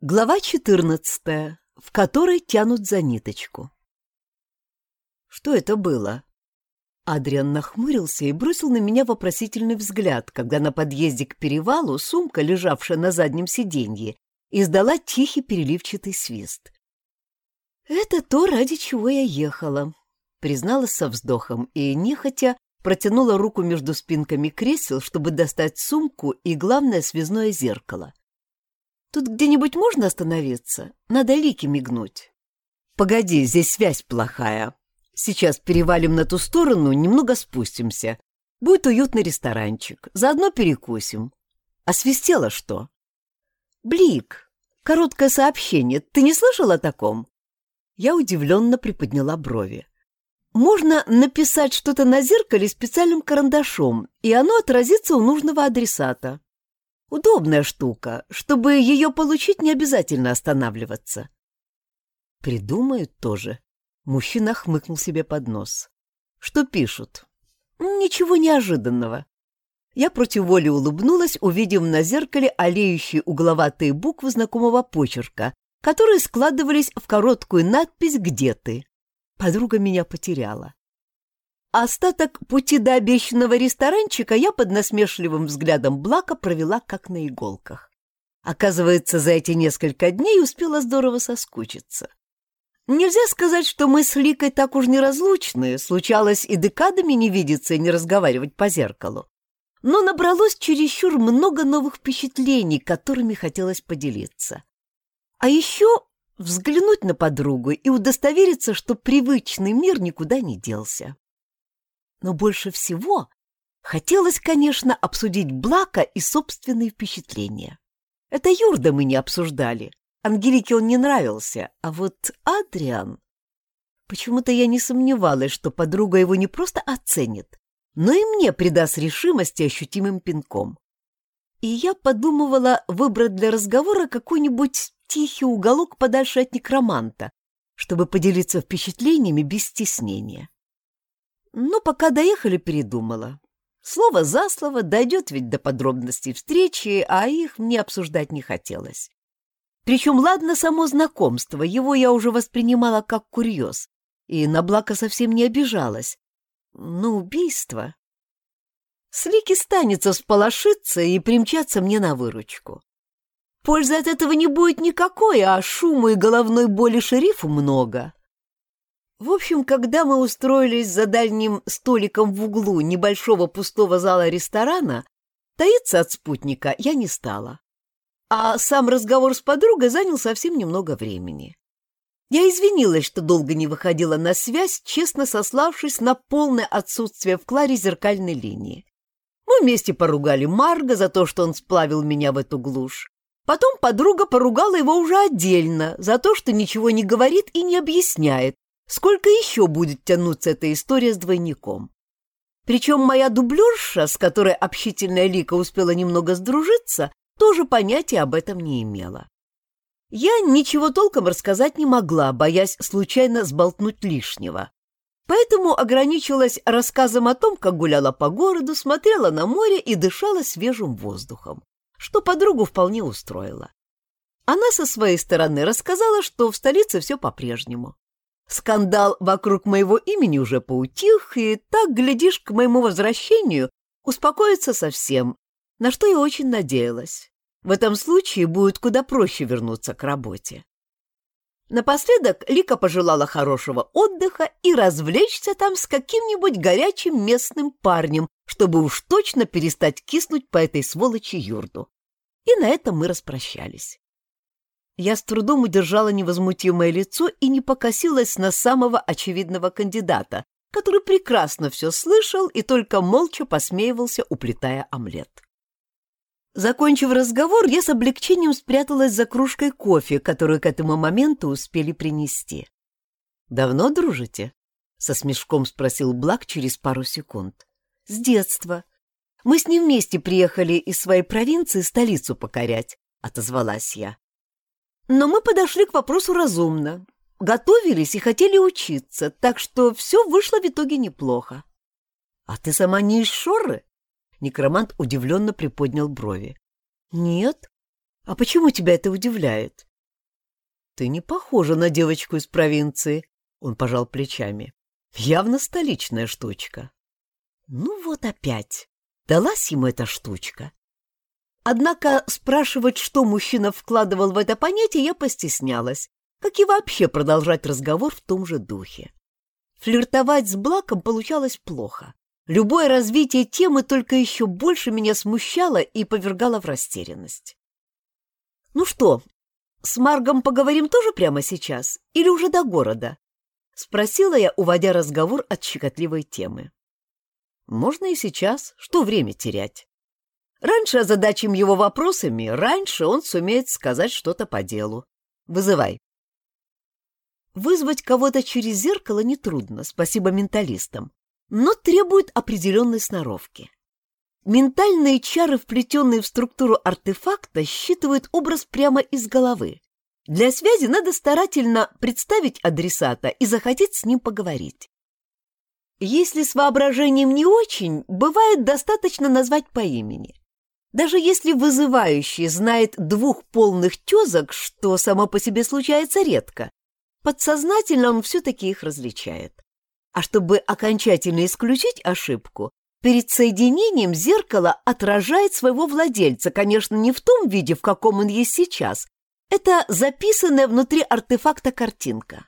Глава 14, в которой тянут за ниточку. Что это было? Адриан нахмурился и бросил на меня вопросительный взгляд, когда на подъезде к перевалу сумка, лежавшая на заднем сиденье, издала тихий переливчатый свист. «Это то, ради чего я ехала», — призналась со вздохом и, нехотя, протянула руку между спинками кресел, чтобы достать сумку и, главное, связное зеркало. Тут где-нибудь можно остановиться? Надо лики мигнуть. Погоди, здесь связь плохая. Сейчас перевалим на ту сторону, немного спустимся. Будет уютный ресторанчик. Заодно перекусим. А свистело что? Блик. Короткое сообщение. Ты не слышал о таком? Я удивленно приподняла брови. Можно написать что-то на зеркале специальным карандашом, и оно отразится у нужного адресата. Удобная штука. Чтобы ее получить, не обязательно останавливаться. Придумают тоже. Мужчина хмыкнул себе под нос. Что пишут? Ничего неожиданного. Я против воли улыбнулась, увидев на зеркале олеющие угловатые буквы знакомого почерка, которые складывались в короткую надпись «Где ты?». Подруга меня потеряла. Остаток пути до обещанного ресторанчика я под насмешливым взглядом Блака провела как на иголках. Оказывается, за эти несколько дней успела здорово соскучиться. Нельзя сказать, что мы с Ликой так уж неразлучны, случалось и декадами не видеться и не разговаривать по зеркалу. Но набралось чересчур много новых впечатлений, которыми хотелось поделиться. А еще взглянуть на подругу и удостовериться, что привычный мир никуда не делся. Но больше всего хотелось, конечно, обсудить Блака и собственные впечатления. Это Юрда мы не обсуждали. Ангелике он не нравился, а вот Адриан... Почему-то я не сомневалась, что подруга его не просто оценит, но и мне придаст решимости ощутимым пинком. И я подумывала выбрать для разговора какой-нибудь тихий уголок подальше от некроманта, чтобы поделиться впечатлениями без стеснения. Но пока доехали, передумала. Слово за слово дойдет ведь до подробностей встречи, а их мне обсуждать не хотелось. Причем, ладно, само знакомство, его я уже воспринимала как курьез, и на Блака совсем не обижалась. Но убийство... Слики станется сполошиться и примчаться мне на выручку. Пользы от этого не будет никакой, а шуму и головной боли шерифу много. В общем, когда мы устроились за дальним столиком в углу небольшого пустого зала ресторана, таиться от спутника я не стала. А сам разговор с подругой занял совсем немного времени. Я извинилась, что долго не выходила на связь, честно сославшись на полное отсутствие в Кларе зеркальной линии. Мы вместе поругали Марга за то, что он сплавил меня в эту глушь. Потом подруга поругала его уже отдельно за то, что ничего не говорит и не объясняет, Сколько еще будет тянуться эта история с двойником? Причем моя дублерша, с которой общительная Лика успела немного сдружиться, тоже понятия об этом не имела. Я ничего толком рассказать не могла, боясь случайно сболтнуть лишнего. Поэтому ограничилась рассказом о том, как гуляла по городу, смотрела на море и дышала свежим воздухом, что подругу вполне устроило. Она со своей стороны рассказала, что в столице все по-прежнему. Скандал вокруг моего имени уже поутих, и так, глядишь, к моему возвращению успокоится совсем, на что я очень надеялась. В этом случае будет куда проще вернуться к работе. Напоследок Лика пожелала хорошего отдыха и развлечься там с каким-нибудь горячим местным парнем, чтобы уж точно перестать киснуть по этой сволочи юрду. И на этом мы распрощались. Я с трудом удержала невозмутимое лицо и не покосилась на самого очевидного кандидата, который прекрасно все слышал и только молча посмеивался, уплетая омлет. Закончив разговор, я с облегчением спряталась за кружкой кофе, которую к этому моменту успели принести. «Давно дружите?» — со смешком спросил Блак через пару секунд. «С детства. Мы с ним вместе приехали из своей провинции столицу покорять», — отозвалась я. Но мы подошли к вопросу разумно, готовились и хотели учиться, так что все вышло в итоге неплохо. — А ты сама не из Шоры? Некромант удивленно приподнял брови. — Нет. А почему тебя это удивляет? Ты не похожа на девочку из провинции, он пожал плечами. Явно столичная штучка. Ну вот опять. Далась ему эта штучка. Однако спрашивать, что мужчина вкладывал в это понятие, я постеснялась, как и вообще продолжать разговор в том же духе. Флиртовать с Блаком получалось плохо. Любое развитие темы только еще больше меня смущало и повергало в растерянность. «Ну что, с Маргом поговорим тоже прямо сейчас или уже до города?» — спросила я, уводя разговор от щекотливой темы. «Можно и сейчас. Что время терять?» Раньше озадачим его вопросами, раньше он сумеет сказать что-то по делу. Вызывай. Вызвать кого-то через зеркало нетрудно, спасибо менталистам, но требует определенной сноровки. Ментальные чары, вплетенные в структуру артефакта, считывают образ прямо из головы. Для связи надо старательно представить адресата и захотеть с ним поговорить. Если с воображением не очень, бывает достаточно назвать по имени. Даже если вызывающий знает двух полных тезок, что само по себе случается редко, подсознательно он все-таки их различает. А чтобы окончательно исключить ошибку, перед соединением зеркало отражает своего владельца, конечно, не в том виде, в каком он есть сейчас. Это записанная внутри артефакта картинка.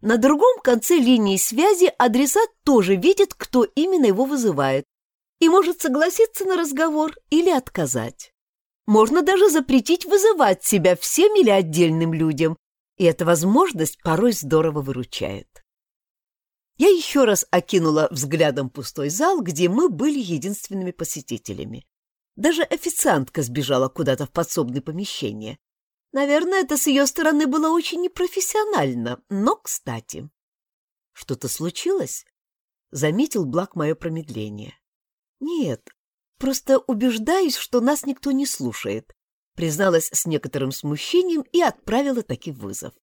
На другом конце линии связи адресат тоже видит, кто именно его вызывает, и может согласиться на разговор или отказать. Можно даже запретить вызывать себя всем или отдельным людям, и эта возможность порой здорово выручает. Я еще раз окинула взглядом пустой зал, где мы были единственными посетителями. Даже официантка сбежала куда-то в подсобное помещение. Наверное, это с ее стороны было очень непрофессионально, но кстати. Что-то случилось? Заметил Блак мое промедление. «Нет, просто убеждаюсь, что нас никто не слушает», призналась с некоторым смущением и отправила таки вызов.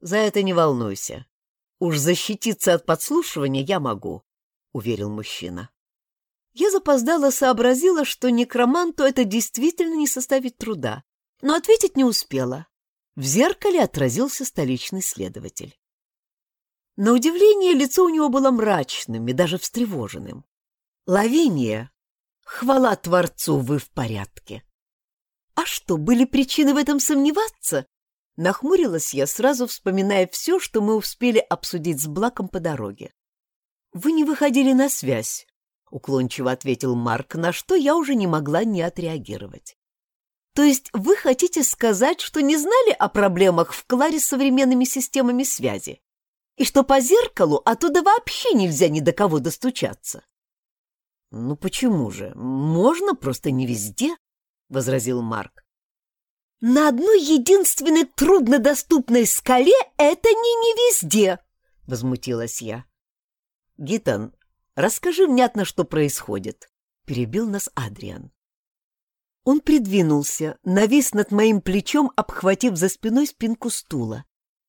«За это не волнуйся. Уж защититься от подслушивания я могу», — уверил мужчина. Я запоздала сообразила, что некроманту это действительно не составит труда, но ответить не успела. В зеркале отразился столичный следователь. На удивление лицо у него было мрачным и даже встревоженным. Лавиния, хвала Творцу, вы в порядке. А что, были причины в этом сомневаться? Нахмурилась я, сразу вспоминая все, что мы успели обсудить с Блаком по дороге. Вы не выходили на связь, уклончиво ответил Марк, на что я уже не могла не отреагировать. То есть вы хотите сказать, что не знали о проблемах в Кларе с современными системами связи? И что по зеркалу оттуда вообще нельзя ни до кого достучаться? «Ну почему же? Можно, просто не везде», — возразил Марк. «На одной единственной труднодоступной скале это не не везде», — возмутилась я. «Гитан, расскажи внятно, что происходит», — перебил нас Адриан. Он придвинулся, навис над моим плечом, обхватив за спиной спинку стула,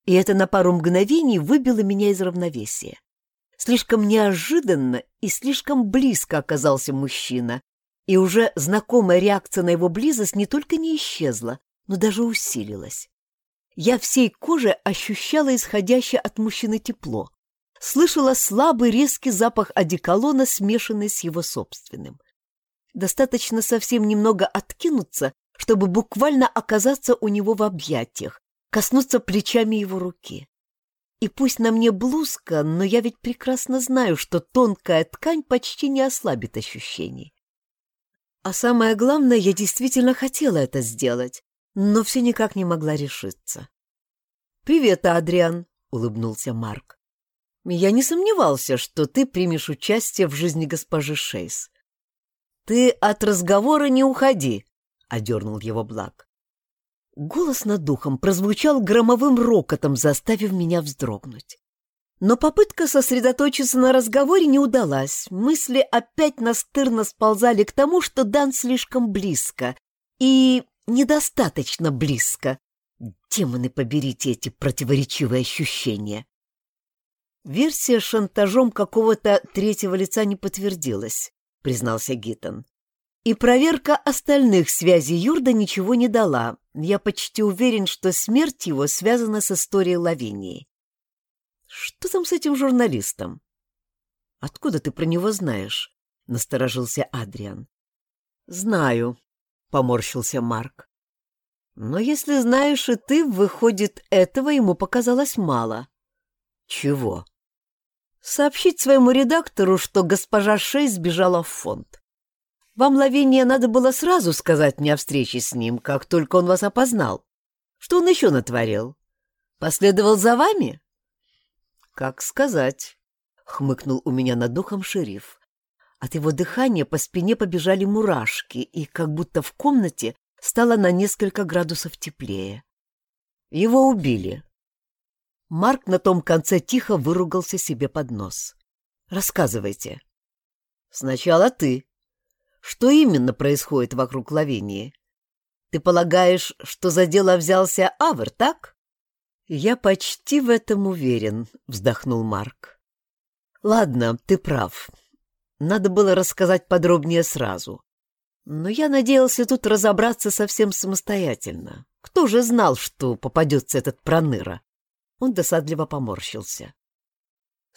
и это на пару мгновений выбило меня из равновесия. Слишком неожиданно и слишком близко оказался мужчина, и уже знакомая реакция на его близость не только не исчезла, но даже усилилась. Я всей кожей ощущала исходящее от мужчины тепло, слышала слабый резкий запах одеколона, смешанный с его собственным. Достаточно совсем немного откинуться, чтобы буквально оказаться у него в объятиях, коснуться плечами его руки. И пусть на мне блузка, но я ведь прекрасно знаю, что тонкая ткань почти не ослабит ощущений. А самое главное, я действительно хотела это сделать, но все никак не могла решиться. «Привет, Адриан», — улыбнулся Марк. «Я не сомневался, что ты примешь участие в жизни госпожи Шейс». «Ты от разговора не уходи», — одернул его Блак. Голос над духом прозвучал громовым рокотом, заставив меня вздрогнуть. Но попытка сосредоточиться на разговоре не удалась. Мысли опять настырно сползали к тому, что Дан слишком близко. И недостаточно близко. Демоны, поберите эти противоречивые ощущения. Версия шантажом какого-то третьего лица не подтвердилась, признался Гитон. И проверка остальных связей Юрда ничего не дала. Я почти уверен, что смерть его связана с историей Лавинии. Что там с этим журналистом? Откуда ты про него знаешь? Насторожился Адриан. Знаю, поморщился Марк. Но если знаешь и ты, выходит, этого ему показалось мало. Чего? Сообщить своему редактору, что госпожа Шей сбежала в фонд. Вам, Лавиния, надо было сразу сказать мне о встрече с ним, как только он вас опознал. Что он еще натворил? Последовал за вами? Как сказать, — хмыкнул у меня над духом шериф. От его дыхания по спине побежали мурашки, и как будто в комнате стало на несколько градусов теплее. Его убили. Марк на том конце тихо выругался себе под нос. «Рассказывайте». «Сначала ты», что именно происходит вокруг Лавинии? Ты полагаешь, что за дело взялся Авер, так? Я почти в этом уверен, вздохнул Марк. Ладно, ты прав. Надо было рассказать подробнее сразу. Но я надеялся тут разобраться совсем самостоятельно. Кто же знал, что попадется этот проныра? Он досадливо поморщился.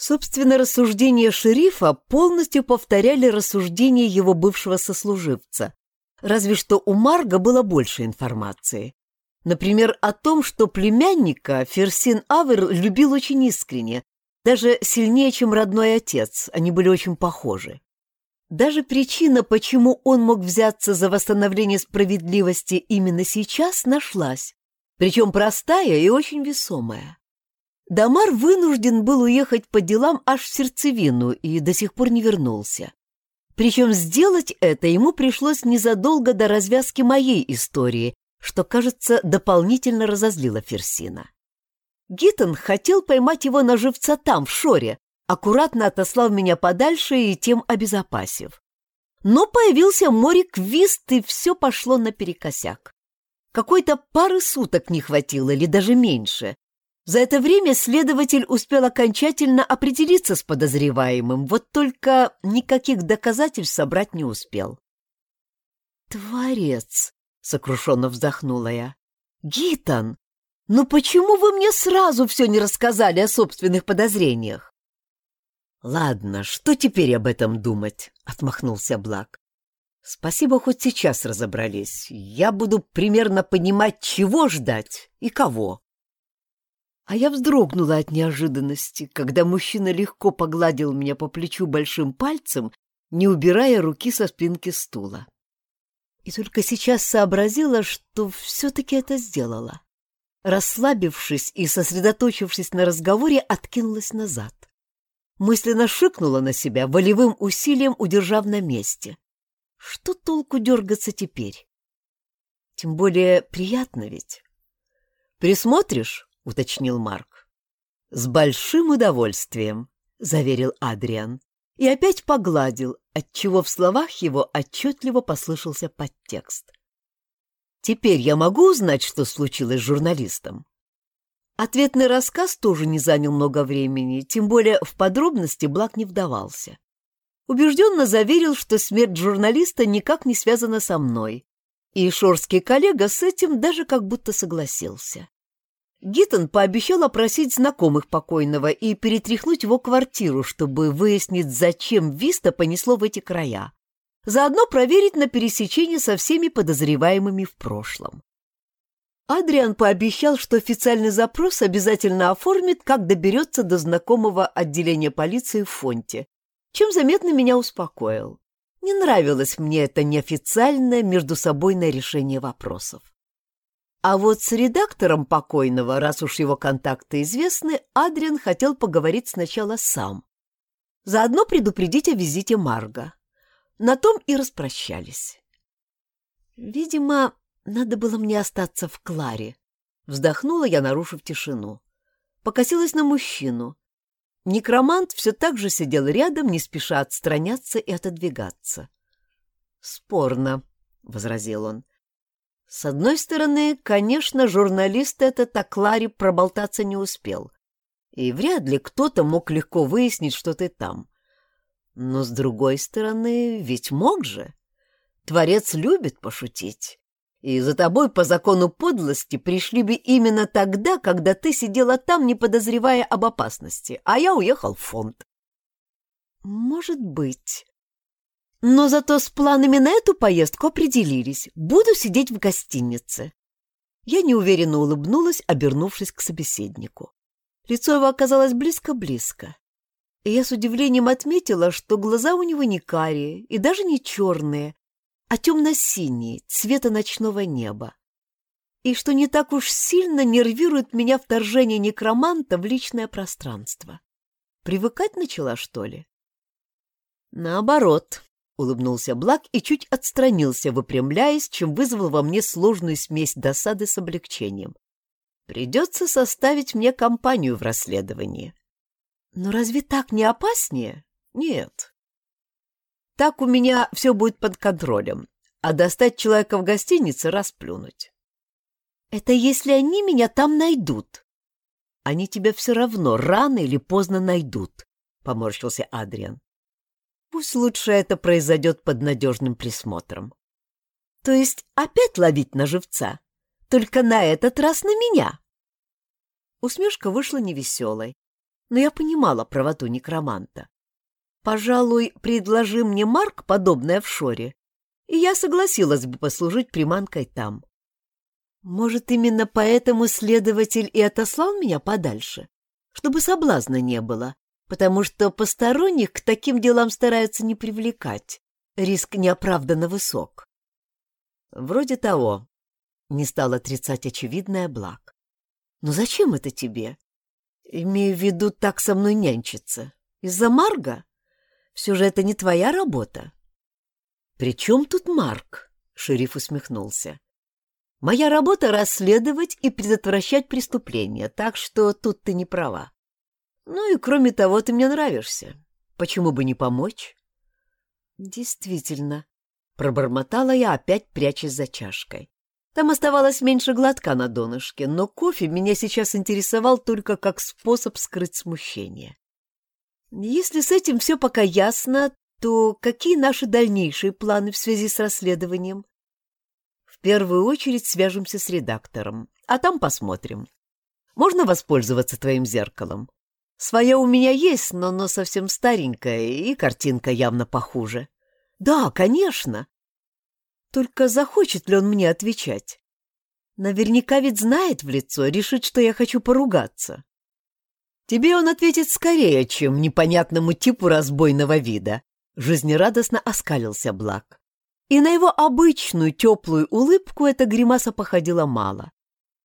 Собственно, рассуждения шерифа полностью повторяли рассуждения его бывшего сослуживца, разве что у Марга было больше информации. Например, о том, что племянника Ферсин Авер любил очень искренне, даже сильнее, чем родной отец, они были очень похожи. Даже причина, почему он мог взяться за восстановление справедливости именно сейчас, нашлась, причем простая и очень весомая. Дамар вынужден был уехать по делам аж в сердцевину и до сих пор не вернулся. Причем сделать это ему пришлось незадолго до развязки моей истории, что, кажется, дополнительно разозлило Ферсина. Гиттон хотел поймать его на живца там, в Шоре, аккуратно отослав меня подальше и тем обезопасив. Но появился Морик Вист, и все пошло наперекосяк. Какой-то пары суток не хватило, или даже меньше, за это время следователь успел окончательно определиться с подозреваемым, вот только никаких доказательств собрать не успел. «Творец!» — сокрушенно вздохнула я. «Гитан, ну почему вы мне сразу все не рассказали о собственных подозрениях?» «Ладно, что теперь об этом думать?» — отмахнулся Блак. «Спасибо, хоть сейчас разобрались. Я буду примерно понимать, чего ждать и кого». А я вздрогнула от неожиданности, когда мужчина легко погладил меня по плечу большим пальцем, не убирая руки со спинки стула. И только сейчас сообразила, что все-таки это сделала. Расслабившись и сосредоточившись на разговоре, откинулась назад. Мысленно шикнула на себя, волевым усилием удержав на месте. Что толку дергаться теперь? Тем более приятно ведь. «Присмотришь?» — уточнил Марк. «С большим удовольствием», — заверил Адриан. И опять погладил, отчего в словах его отчетливо послышался подтекст. «Теперь я могу узнать, что случилось с журналистом?» Ответный рассказ тоже не занял много времени, тем более в подробности Блак не вдавался. Убежденно заверил, что смерть журналиста никак не связана со мной, и шорский коллега с этим даже как будто согласился. Гиттон пообещал опросить знакомых покойного и перетряхнуть его квартиру, чтобы выяснить, зачем Виста понесло в эти края. Заодно проверить на пересечении со всеми подозреваемыми в прошлом. Адриан пообещал, что официальный запрос обязательно оформит, как доберется до знакомого отделения полиции в фонте, чем заметно меня успокоил. Не нравилось мне это неофициальное междусобойное решение вопросов. А вот с редактором покойного, раз уж его контакты известны, Адриан хотел поговорить сначала сам. Заодно предупредить о визите Марга. На том и распрощались. Видимо, надо было мне остаться в Кларе. Вздохнула я, нарушив тишину. Покосилась на мужчину. Некромант все так же сидел рядом, не спеша отстраняться и отодвигаться. «Спорно», — возразил он. С одной стороны, конечно, журналист этот о Кларе проболтаться не успел. И вряд ли кто-то мог легко выяснить, что ты там. Но с другой стороны, ведь мог же. Творец любит пошутить. И за тобой по закону подлости пришли бы именно тогда, когда ты сидела там, не подозревая об опасности, а я уехал в фонд. Может быть. Но зато с планами на эту поездку определились. Буду сидеть в гостинице. Я неуверенно улыбнулась, обернувшись к собеседнику. Лицо его оказалось близко-близко. И я с удивлением отметила, что глаза у него не карие и даже не черные, а темно-синие, цвета ночного неба. И что не так уж сильно нервирует меня вторжение некроманта в личное пространство. Привыкать начала, что ли? Наоборот, — улыбнулся Блак и чуть отстранился, выпрямляясь, чем вызвал во мне сложную смесь досады с облегчением. «Придется составить мне компанию в расследовании». «Но разве так не опаснее?» «Нет. Так у меня все будет под контролем, а достать человека в гостинице расплюнуть». «Это если они меня там найдут?» «Они тебя все равно рано или поздно найдут», — поморщился Адриан. Пусть лучше это произойдет под надежным присмотром. То есть опять ловить на живца? Только на этот раз на меня? Усмешка вышла невеселой, но я понимала правоту некроманта. Пожалуй, предложи мне Марк подобное в Шоре, и я согласилась бы послужить приманкой там. Может, именно поэтому следователь и отослал меня подальше, чтобы соблазна не было, потому что посторонних к таким делам стараются не привлекать. Риск неоправданно высок. Вроде того, не стал отрицать очевидное благ. Но зачем это тебе? Имею в виду так со мной нянчиться. Из-за Марга? Все же это не твоя работа. При чем тут Марк? Шериф усмехнулся. Моя работа — расследовать и предотвращать преступления, так что тут ты не права. Ну и кроме того, ты мне нравишься. Почему бы не помочь? Действительно, пробормотала я, опять прячась за чашкой. Там оставалось меньше глотка на донышке, но кофе меня сейчас интересовал только как способ скрыть смущение. Если с этим все пока ясно, то какие наши дальнейшие планы в связи с расследованием? В первую очередь свяжемся с редактором, а там посмотрим. Можно воспользоваться твоим зеркалом? Свое у меня есть, но оно совсем старенькое, и картинка явно похуже. Да, конечно. Только захочет ли он мне отвечать? Наверняка ведь знает в лицо, решит, что я хочу поругаться. Тебе он ответит скорее, чем непонятному типу разбойного вида. Жизнерадостно оскалился Блак. И на его обычную теплую улыбку эта гримаса походила мало.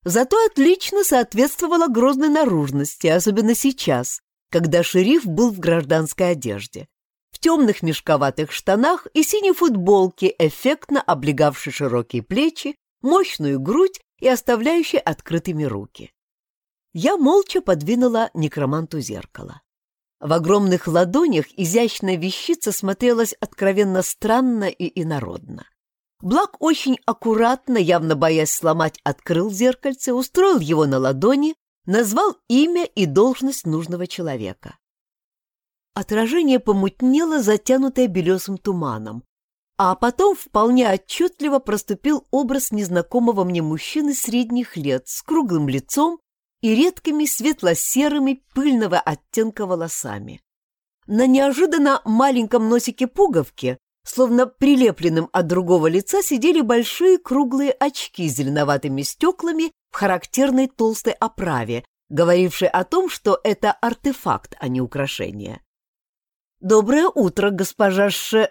Зато отлично соответствовала грозной наружности, особенно сейчас, когда шериф был в гражданской одежде. В темных мешковатых штанах и синей футболке, эффектно облегавшей широкие плечи, мощную грудь и оставляющей открытыми руки. Я молча подвинула некроманту зеркало. В огромных ладонях изящная вещица смотрелась откровенно странно и инородно. Блак очень аккуратно, явно боясь сломать, открыл зеркальце, устроил его на ладони, назвал имя и должность нужного человека. Отражение помутнело, затянутое белесым туманом, а потом вполне отчетливо проступил образ незнакомого мне мужчины средних лет с круглым лицом и редкими светло-серыми пыльного оттенка волосами. На неожиданно маленьком носике пуговки Словно прилепленным от другого лица сидели большие круглые очки с зеленоватыми стеклами в характерной толстой оправе, говорившей о том, что это артефакт, а не украшение. «Доброе утро, госпожа Ше...»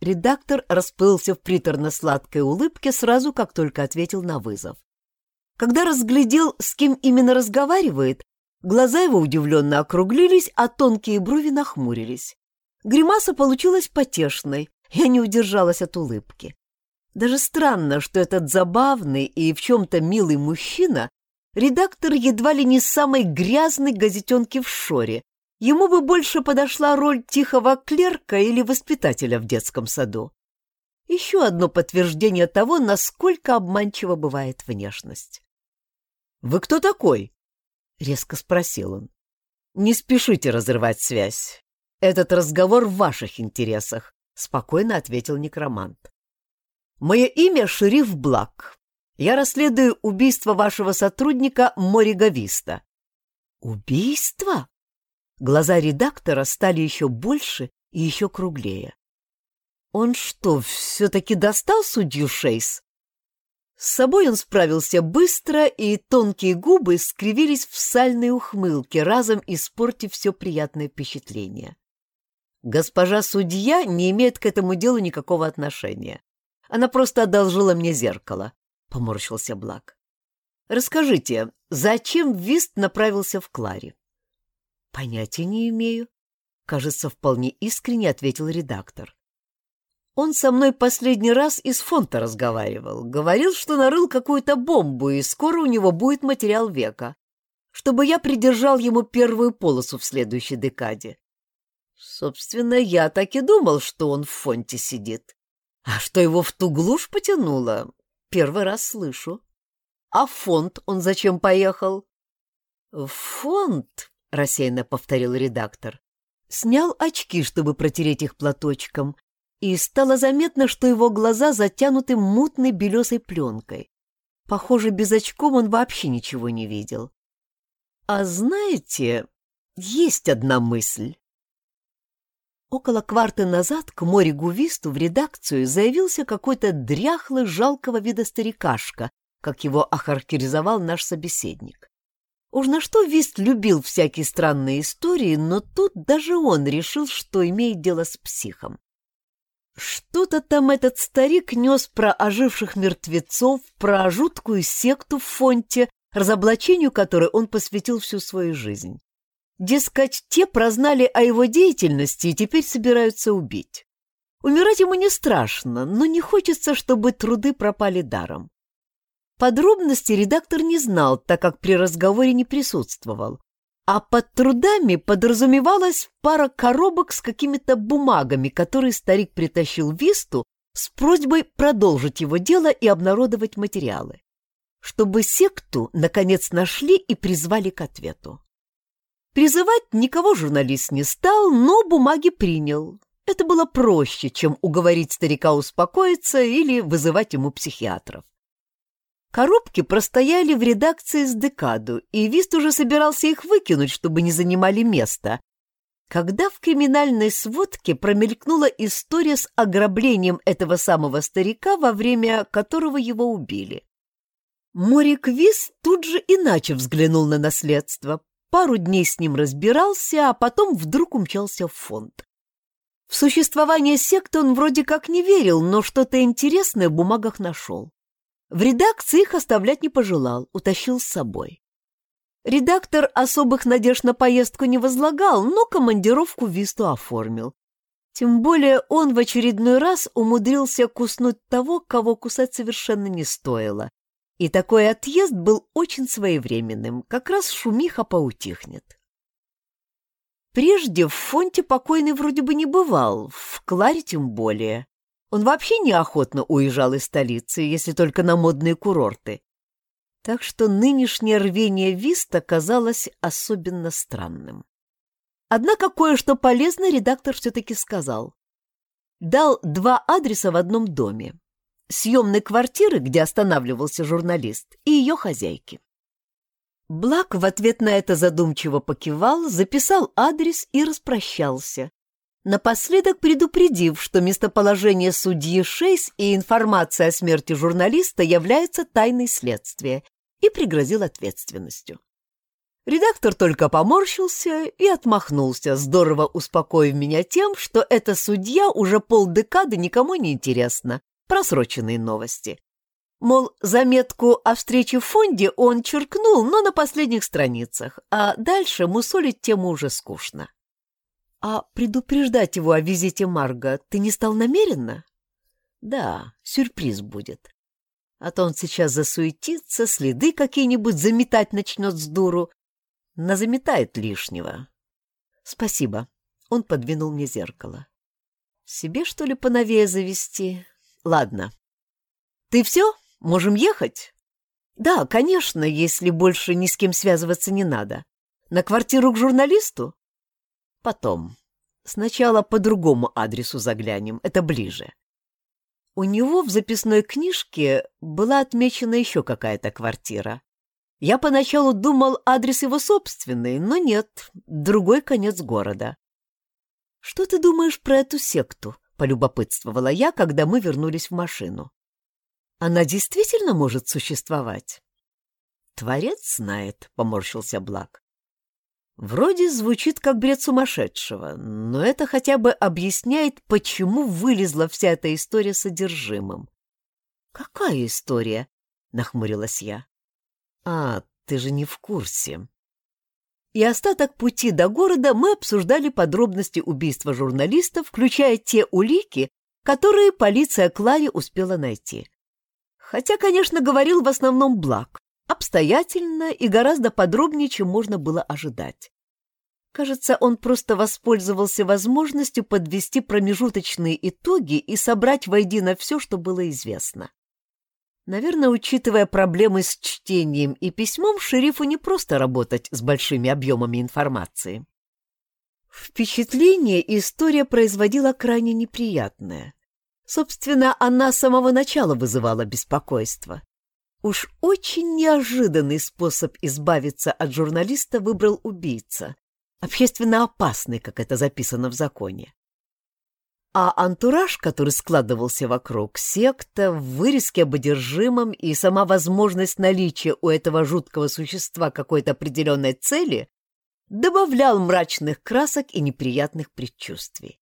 Редактор расплылся в приторно-сладкой улыбке сразу, как только ответил на вызов. Когда разглядел, с кем именно разговаривает, глаза его удивленно округлились, а тонкие брови нахмурились. Гримаса получилась потешной, я не удержалась от улыбки. Даже странно, что этот забавный и в чем-то милый мужчина редактор едва ли не самой грязной газетенки в Шоре. Ему бы больше подошла роль тихого клерка или воспитателя в детском саду. Еще одно подтверждение того, насколько обманчива бывает внешность. «Вы кто такой?» — резко спросил он. «Не спешите разрывать связь. «Этот разговор в ваших интересах», — спокойно ответил некромант. Мое имя Шериф Блак. Я расследую убийство вашего сотрудника Морига Виста». «Убийство?» Глаза редактора стали еще больше и еще круглее. «Он что, все-таки достал судью Шейс?» С собой он справился быстро, и тонкие губы скривились в сальной ухмылке, разом испортив все приятное впечатление. Госпожа судья не имеет к этому делу никакого отношения. Она просто одолжила мне зеркало, — поморщился Блак. Расскажите, зачем Вист направился в Кларе? Понятия не имею. Кажется, вполне искренне ответил редактор. Он со мной последний раз из фонта разговаривал. Говорил, что нарыл какую-то бомбу, и скоро у него будет материал века. Чтобы я придержал ему первую полосу в следующей декаде. Собственно, я так и думал, что он в фонте сидит. А что его в ту глушь потянуло, первый раз слышу. А фонд он зачем поехал? «Фонд», — рассеянно повторил редактор, снял очки, чтобы протереть их платочком, и стало заметно, что его глаза затянуты мутной белесой пленкой. Похоже, без очков он вообще ничего не видел. А знаете, есть одна мысль. Около кварты назад к море Гувисту в редакцию заявился какой-то дряхлый, жалкого вида старикашка, как его охарактеризовал наш собеседник. Уж на что Вист любил всякие странные истории, но тут даже он решил, что имеет дело с психом. Что-то там этот старик нес про оживших мертвецов, про жуткую секту в фонте, разоблачению которой он посвятил всю свою жизнь. Дескать, те прознали о его деятельности и теперь собираются убить. Умирать ему не страшно, но не хочется, чтобы труды пропали даром. Подробности редактор не знал, так как при разговоре не присутствовал, а под трудами подразумевалась пара коробок с какими-то бумагами, которые старик притащил Висту с просьбой продолжить его дело и обнародовать материалы, чтобы секту, наконец, нашли и призвали к ответу. Призывать никого журналист не стал, но бумаги принял. Это было проще, чем уговорить старика успокоиться или вызывать ему психиатров. Коробки простояли в редакции с декаду, и Вист уже собирался их выкинуть, чтобы не занимали место, когда в криминальной сводке промелькнула история с ограблением этого самого старика, во время которого его убили. Морик Вист тут же иначе взглянул на наследство, пару дней с ним разбирался, а потом вдруг умчался в фонд. В существование секты он вроде как не верил, но что-то интересное в бумагах нашел. В редакции их оставлять не пожелал, утащил с собой. Редактор особых надежд на поездку не возлагал, но командировку Висту оформил. Тем более он в очередной раз умудрился куснуть того, кого кусать совершенно не стоило. И такой отъезд был очень своевременным, как раз шумиха поутихнет. Прежде в фонте покойный вроде бы не бывал, в Кларе тем более. Он вообще неохотно уезжал из столицы, если только на модные курорты. Так что нынешнее рвение Виста казалось особенно странным. Однако кое-что полезное редактор все-таки сказал. Дал два адреса в одном доме. Съемной квартиры, где останавливался журналист, и ее хозяйки. Блак в ответ на это задумчиво покивал, записал адрес и распрощался, напоследок предупредив, что местоположение судьи Шейс и информация о смерти журналиста является тайной следствия, и пригрозил ответственностью. Редактор только поморщился и отмахнулся, здорово успокоив меня тем, что эта судья уже полдекады никому не интересна, просроченные новости. Мол, заметку о встрече в фонде он черкнул, но на последних страницах, а дальше мусолить тему уже скучно. «А предупреждать его о визите Марга ты не стал намеренно?» «Да, сюрприз будет. А то он сейчас засуетится, следы какие-нибудь заметать начнет с дуру. Назаметает лишнего». «Спасибо». Он подвинул мне зеркало. «Себе, что ли, поновее завести? Ладно. Ты все? Можем ехать?» «Да, конечно, если больше ни с кем связываться не надо. На квартиру к журналисту?» Потом. Сначала по другому адресу заглянем, это ближе. У него в записной книжке была отмечена еще какая-то квартира. Я поначалу думал адрес его собственный, но нет, другой конец города. «Что ты думаешь про эту секту?» — полюбопытствовала я, когда мы вернулись в машину. «Она действительно может существовать?» «Творец знает», — поморщился Блак. Вроде звучит как бред сумасшедшего, но это хотя бы объясняет, почему вылезла вся эта история содержимым. «Какая история?» — нахмурилась я. «А, ты же не в курсе». И остаток пути до города мы обсуждали подробности убийства журналиста, включая те улики, которые полиция Клари успела найти. Хотя, конечно, говорил в основном Блак, обстоятельно и гораздо подробнее, чем можно было ожидать. Кажется, он просто воспользовался возможностью подвести промежуточные итоги и собрать воедино все, что было известно. Наверное, учитывая проблемы с чтением и письмом, шерифу не просто работать с большими объемами информации. Впечатление история производила крайне неприятное. Собственно, она с самого начала вызывала беспокойство. Уж очень неожиданный способ избавиться от журналиста выбрал убийца, общественно опасный, как это записано в законе. А антураж, который складывался вокруг, секта, вырезки об одержимом и сама возможность наличия у этого жуткого существа какой-то определенной цели добавлял мрачных красок и неприятных предчувствий.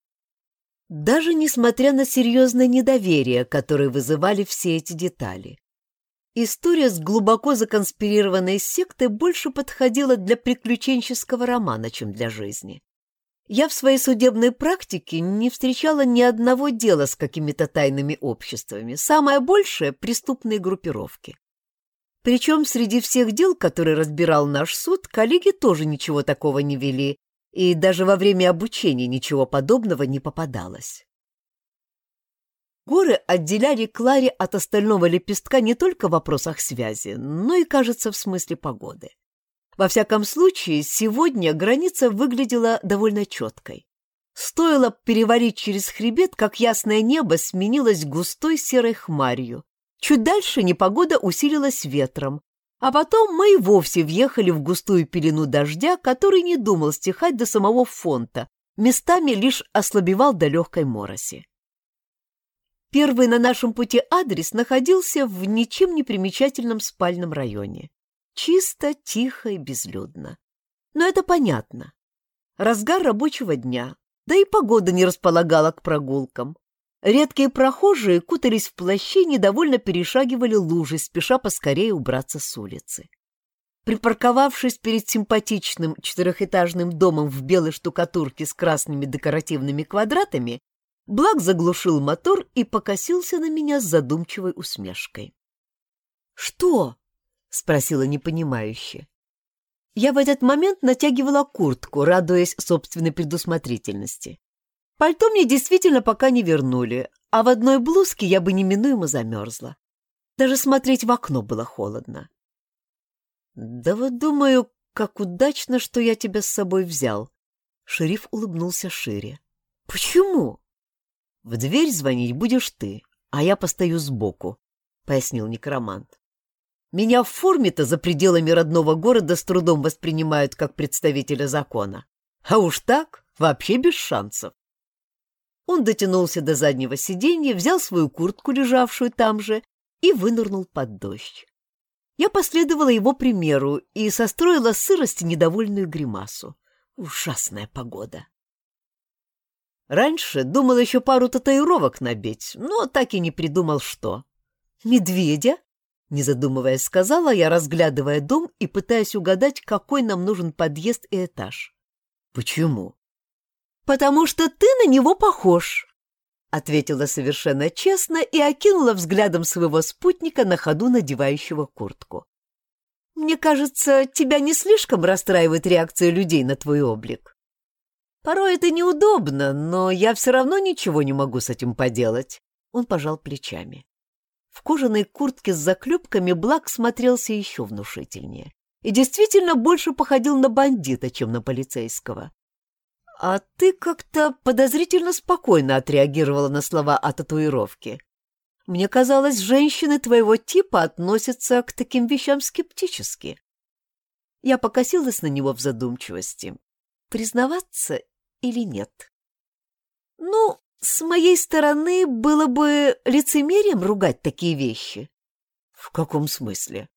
Даже несмотря на серьезное недоверие, которое вызывали все эти детали. История с глубоко законспирированной сектой больше подходила для приключенческого романа, чем для жизни. Я в своей судебной практике не встречала ни одного дела с какими-то тайными обществами, самое большее — преступные группировки. Причем среди всех дел, которые разбирал наш суд, коллеги тоже ничего такого не вели, и даже во время обучения ничего подобного не попадалось. Горы отделяли Кларе от остального лепестка не только в вопросах связи, но и, кажется, в смысле погоды. Во всяком случае, сегодня граница выглядела довольно четкой. Стоило переварить через хребет, как ясное небо сменилось густой серой хмарью. Чуть дальше непогода усилилась ветром, а потом мы и вовсе въехали в густую пелену дождя, который не думал стихать до самого фонта, местами лишь ослабевал до легкой мороси. Первый на нашем пути адрес находился в ничем не примечательном спальном районе. Чисто, тихо и безлюдно. Но это понятно. Разгар рабочего дня, да и погода не располагала к прогулкам. Редкие прохожие кутались в плащи и недовольно перешагивали лужи, спеша поскорее убраться с улицы. Припарковавшись перед симпатичным четырехэтажным домом в белой штукатурке с красными декоративными квадратами, Блак заглушил мотор и покосился на меня с задумчивой усмешкой. «Что?» — спросила непонимающе. Я в этот момент натягивала куртку, радуясь собственной предусмотрительности. Пальто мне действительно пока не вернули, а в одной блузке я бы неминуемо замерзла. Даже смотреть в окно было холодно. «Да вот думаю, как удачно, что я тебя с собой взял». Шериф улыбнулся шире. «Почему?» В дверь звонить будешь ты, а я постою сбоку, — пояснил некромант. Меня в форме-то за пределами родного города с трудом воспринимают как представителя закона. А уж так, вообще без шансов. Он дотянулся до заднего сиденья, взял свою куртку, лежавшую там же, и вынырнул под дождь. Я последовала его примеру и состроила сырости недовольную гримасу. Ужасная погода. Раньше думал еще пару татуировок набить, но так и не придумал, что. «Медведя?» — не задумываясь, сказала я, разглядывая дом и пытаясь угадать, какой нам нужен подъезд и этаж. «Почему?» «Потому что ты на него похож», — ответила совершенно честно и окинула взглядом своего спутника на ходу надевающего куртку. «Мне кажется, тебя не слишком расстраивает реакция людей на твой облик?» Порой это неудобно, но я все равно ничего не могу с этим поделать. Он пожал плечами. В кожаной куртке с заклепками Блак смотрелся еще внушительнее и действительно больше походил на бандита, чем на полицейского. А ты как-то подозрительно спокойно отреагировала на слова о татуировке. Мне казалось, женщины твоего типа относятся к таким вещам скептически. Я покосилась на него в задумчивости. Признаваться или нет? Ну, с моей стороны было бы лицемерием ругать такие вещи. В каком смысле?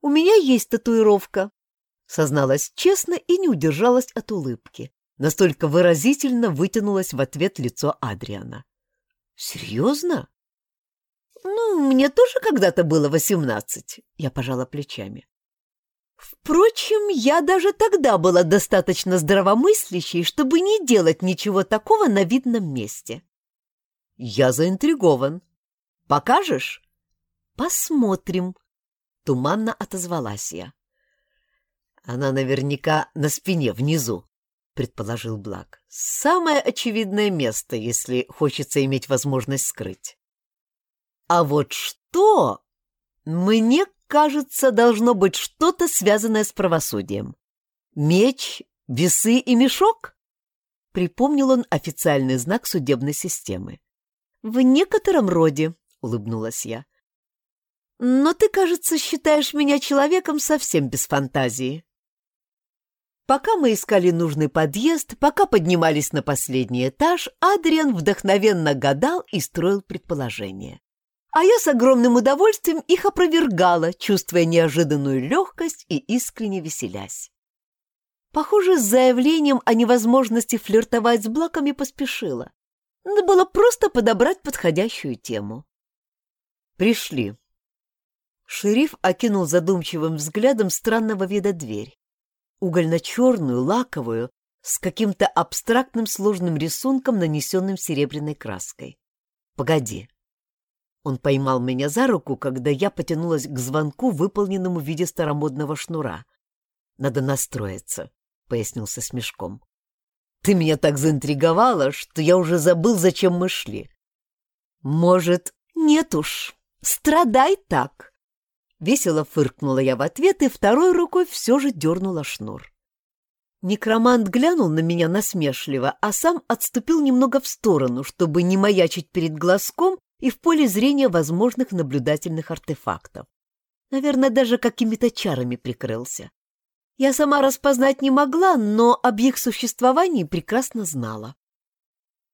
У меня есть татуировка, созналась честно и не удержалась от улыбки. Настолько выразительно вытянулось в ответ лицо Адриана. Серьезно? Ну, мне тоже когда-то было восемнадцать, я пожала плечами. Впрочем, я даже тогда была достаточно здравомыслящей, чтобы не делать ничего такого на видном месте. Я заинтригован. Покажешь? Посмотрим. Туманно отозвалась я. Она наверняка на спине внизу, предположил Блак. Самое очевидное место, если хочется иметь возможность скрыть. А вот что? Мне кажется, должно быть что-то связанное с правосудием. Меч, весы и мешок? Припомнил он официальный знак судебной системы. В некотором роде, улыбнулась я. Но ты, кажется, считаешь меня человеком совсем без фантазии. Пока мы искали нужный подъезд, пока поднимались на последний этаж, Адриан вдохновенно гадал и строил предположения а я с огромным удовольствием их опровергала, чувствуя неожиданную легкость и искренне веселясь. Похоже, с заявлением о невозможности флиртовать с Блаками поспешила. Надо было просто подобрать подходящую тему. Пришли. Шериф окинул задумчивым взглядом странного вида дверь. Угольно-черную, лаковую, с каким-то абстрактным сложным рисунком, нанесенным серебряной краской. Погоди. Он поймал меня за руку, когда я потянулась к звонку, выполненному в виде старомодного шнура. «Надо настроиться», — пояснил со смешком. «Ты меня так заинтриговала, что я уже забыл, зачем мы шли». «Может, нет уж, страдай так!» Весело фыркнула я в ответ и второй рукой все же дернула шнур. Некромант глянул на меня насмешливо, а сам отступил немного в сторону, чтобы не маячить перед глазком и в поле зрения возможных наблюдательных артефактов. Наверное, даже какими-то чарами прикрылся. Я сама распознать не могла, но об их существовании прекрасно знала.